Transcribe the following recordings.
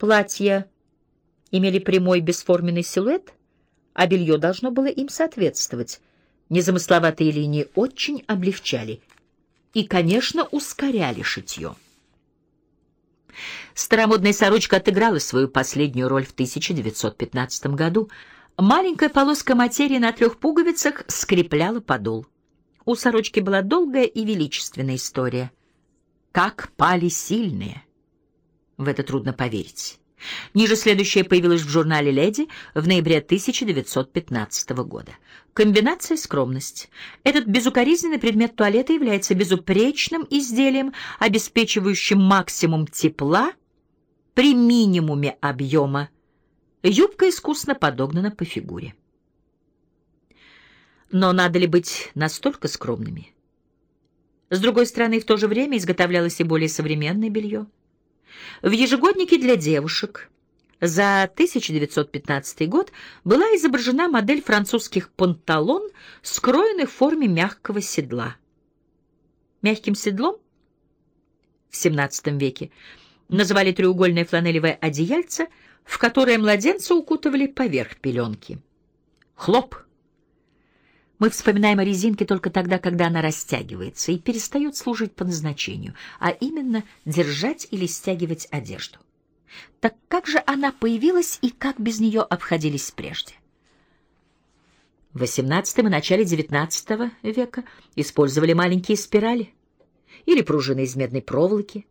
Платья имели прямой бесформенный силуэт, а белье должно было им соответствовать. Незамысловатые линии очень облегчали и, конечно, ускоряли шитье. Старомодная сорочка отыграла свою последнюю роль в 1915 году. Маленькая полоска материи на трех пуговицах скрепляла подол. У сорочки была долгая и величественная история. Как пали сильные! В это трудно поверить. Ниже следующее появилось в журнале «Леди» в ноябре 1915 года. Комбинация «Скромность». Этот безукоризненный предмет туалета является безупречным изделием, обеспечивающим максимум тепла при минимуме объема. Юбка искусно подогнана по фигуре. Но надо ли быть настолько скромными? С другой стороны, в то же время изготовлялось и более современное белье. В ежегоднике для девушек за 1915 год была изображена модель французских панталон, скроенных в форме мягкого седла. Мягким седлом в XVII веке называли треугольное фланелевое одеяльце, в которое младенца укутывали поверх пеленки. Хлоп! Мы вспоминаем о резинке только тогда, когда она растягивается и перестает служить по назначению, а именно держать или стягивать одежду. Так как же она появилась и как без нее обходились прежде? В XVIII и начале XIX века использовали маленькие спирали или пружины из медной проволоки,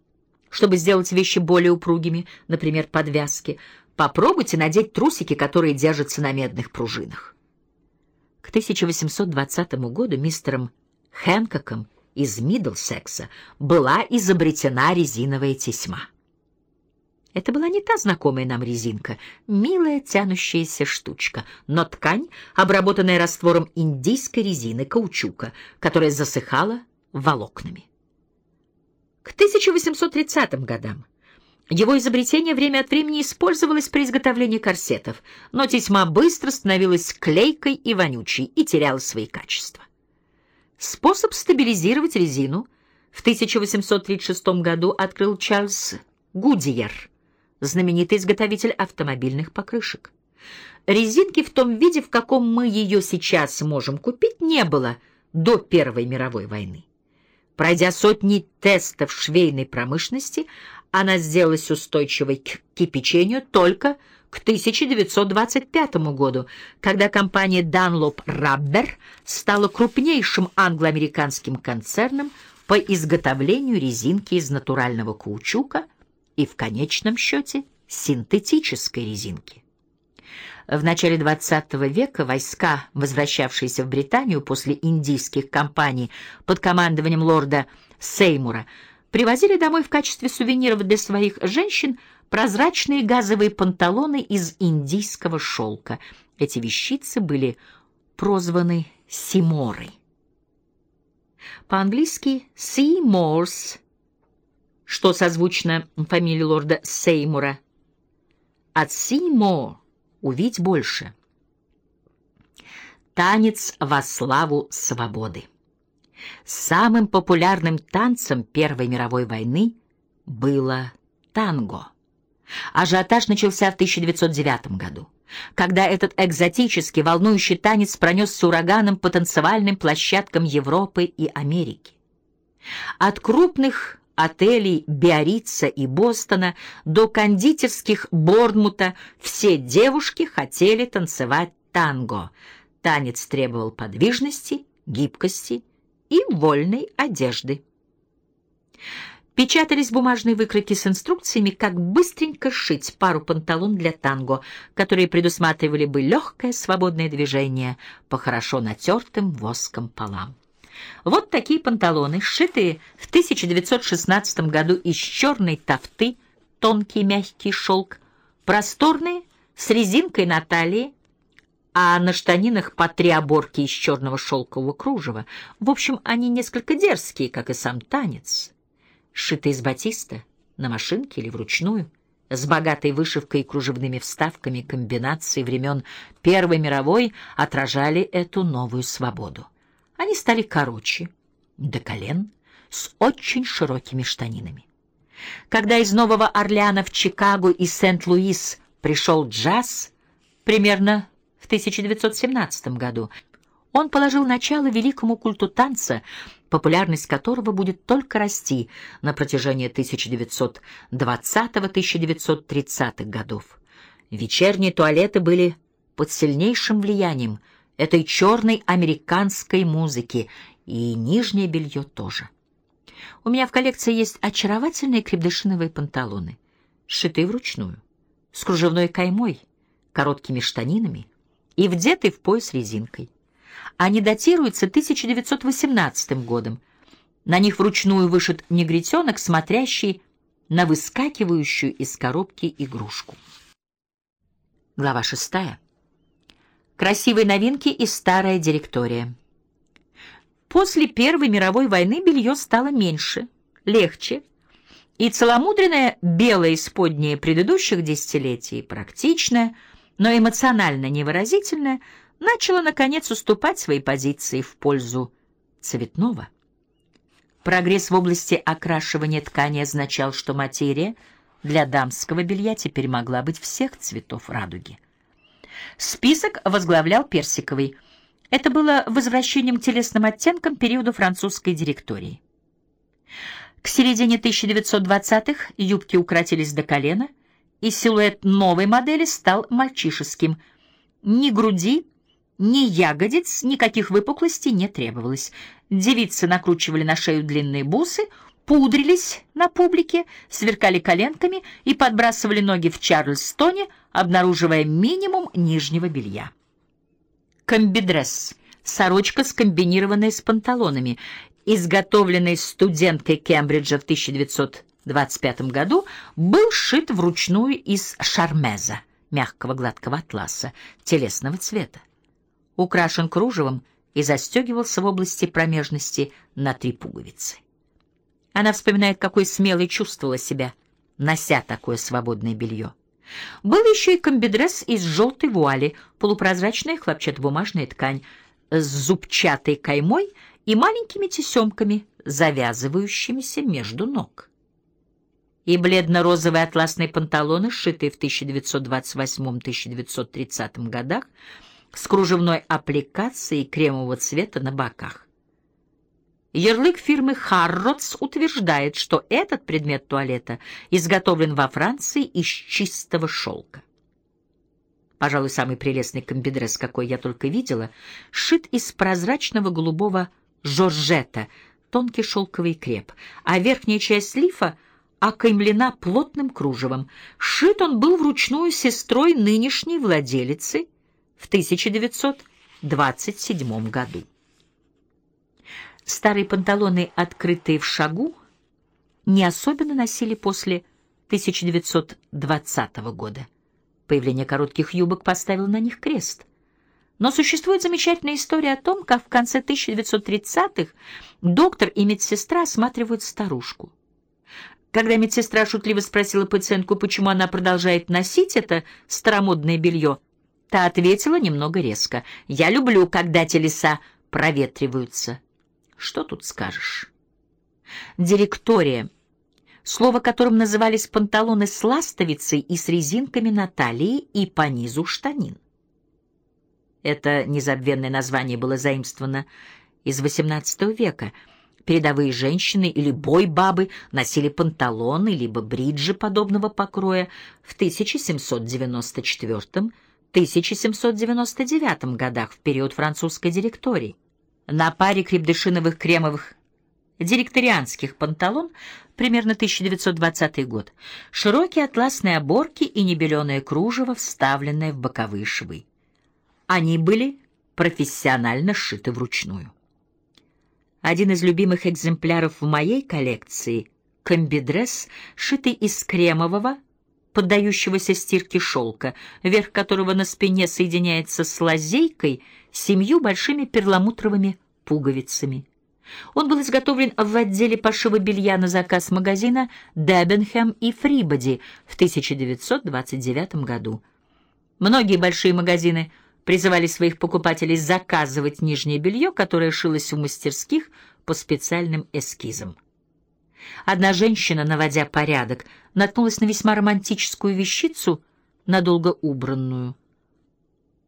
чтобы сделать вещи более упругими, например, подвязки. Попробуйте надеть трусики, которые держатся на медных пружинах. К 1820 году мистером Хэнкоком из Миддлсекса была изобретена резиновая тесьма. Это была не та знакомая нам резинка, милая тянущаяся штучка, но ткань, обработанная раствором индийской резины, каучука, которая засыхала волокнами. К 1830 годам его изобретение время от времени использовалось при изготовлении корсетов, но тесьма быстро становилась клейкой и вонючей и теряла свои качества. Способ стабилизировать резину в 1836 году открыл Чарльз Гудьер, знаменитый изготовитель автомобильных покрышек. Резинки в том виде, в каком мы ее сейчас можем купить, не было до Первой мировой войны. Пройдя сотни тестов швейной промышленности, она сделалась устойчивой к кипячению только к 1925 году, когда компания Dunlop Rubber стала крупнейшим англо-американским концерном по изготовлению резинки из натурального каучука и, в конечном счете, синтетической резинки. В начале XX века войска, возвращавшиеся в Британию после индийских кампаний под командованием лорда Сеймура, привозили домой в качестве сувениров для своих женщин прозрачные газовые панталоны из индийского шелка. Эти вещицы были прозваны Симорой. По-английски Seymours, что созвучно фамилии лорда Сеймура. От Seymour увидь больше. Танец во славу свободы. Самым популярным танцем Первой мировой войны было танго. Ажиотаж начался в 1909 году, когда этот экзотический, волнующий танец пронесся ураганом по танцевальным площадкам Европы и Америки. От крупных отелей Биорица и Бостона до кондитерских Борнмута все девушки хотели танцевать танго. Танец требовал подвижности, гибкости и вольной одежды. Печатались бумажные выкройки с инструкциями, как быстренько сшить пару панталон для танго, которые предусматривали бы легкое свободное движение по хорошо натертым воском полам. Вот такие панталоны, сшитые в 1916 году из черной тафты, тонкий мягкий шелк, просторные, с резинкой на талии, а на штанинах по три оборки из черного шелкового кружева. В общем, они несколько дерзкие, как и сам танец. Сшитые из батиста, на машинке или вручную, с богатой вышивкой и кружевными вставками комбинации времен Первой мировой отражали эту новую свободу. Они стали короче, до колен, с очень широкими штанинами. Когда из Нового Орлеана в Чикаго и Сент-Луис пришел джаз, примерно 1917 году, он положил начало великому культу танца, популярность которого будет только расти на протяжении 1920-1930-х годов. Вечерние туалеты были под сильнейшим влиянием этой черной американской музыки, и нижнее белье тоже. У меня в коллекции есть очаровательные крепдышиновые панталоны, сшитые вручную, с кружевной каймой, короткими штанинами и вдетый в пояс резинкой. Они датируются 1918 годом. На них вручную вышит негритенок, смотрящий на выскакивающую из коробки игрушку. Глава шестая. Красивые новинки и старая директория. После Первой мировой войны белье стало меньше, легче, и целомудренное белое исподнее предыдущих десятилетий, практичное, но эмоционально невыразительное, начало, наконец, уступать свои позиции в пользу цветного. Прогресс в области окрашивания ткани означал, что материя для дамского белья теперь могла быть всех цветов радуги. Список возглавлял персиковый. Это было возвращением к телесным оттенкам периода французской директории. К середине 1920-х юбки укоротились до колена, и силуэт новой модели стал мальчишеским. Ни груди, ни ягодиц, никаких выпуклостей не требовалось. Девицы накручивали на шею длинные бусы, пудрились на публике, сверкали коленками и подбрасывали ноги в Чарльстоне, обнаруживая минимум нижнего белья. Комбидресс — сорочка, скомбинированная с панталонами, изготовленный студенткой Кембриджа в 1925 году, был сшит вручную из шармеза, мягкого гладкого атласа, телесного цвета. Украшен кружевом и застегивался в области промежности на три пуговицы. Она вспоминает, какой смелой чувствовала себя, нося такое свободное белье. Был еще и комбидресс из желтой вуали, полупрозрачная хлопчатобумажная ткань с зубчатой каймой и маленькими тесемками, завязывающимися между ног. И бледно-розовые атласные панталоны, сшитые в 1928-1930 годах, с кружевной аппликацией кремового цвета на боках. Ярлык фирмы Harrods утверждает, что этот предмет туалета изготовлен во Франции из чистого шелка. Пожалуй, самый прелестный комбидресс, какой я только видела, сшит из прозрачного голубого жоржета, тонкий шелковый креп, а верхняя часть лифа окаймлена плотным кружевом. Сшит он был вручную сестрой нынешней владелицы в 1927 году. Старые панталоны, открытые в шагу, не особенно носили после 1920 года. Появление коротких юбок поставило на них крест. Но существует замечательная история о том, как в конце 1930-х доктор и медсестра осматривают старушку. Когда медсестра шутливо спросила пациентку, почему она продолжает носить это старомодное белье, та ответила немного резко. «Я люблю, когда телеса проветриваются». Что тут скажешь? Директория. Слово, которым назывались панталоны с ластовицей и с резинками на талии и по низу штанин. Это незабвенное название было заимствовано из XVIII века. Передовые женщины или бой-бабы носили панталоны либо бриджи подобного покроя в 1794-1799 годах в период французской директории на паре крепдышиновых кремовых директорианских панталон, примерно 1920 год, широкие атласные оборки и небеленое кружево, вставленное в боковые швы. Они были профессионально сшиты вручную. Один из любимых экземпляров в моей коллекции — комбидресс, шитый из кремового, поддающегося стирке шелка, верх которого на спине соединяется с лазейкой, семью большими перламутровыми пуговицами. Он был изготовлен в отделе пошива белья на заказ магазина Дебенхэм и Фрибоди в 1929 году. Многие большие магазины призывали своих покупателей заказывать нижнее белье, которое шилось в мастерских по специальным эскизам. Одна женщина, наводя порядок, наткнулась на весьма романтическую вещицу, надолго убранную —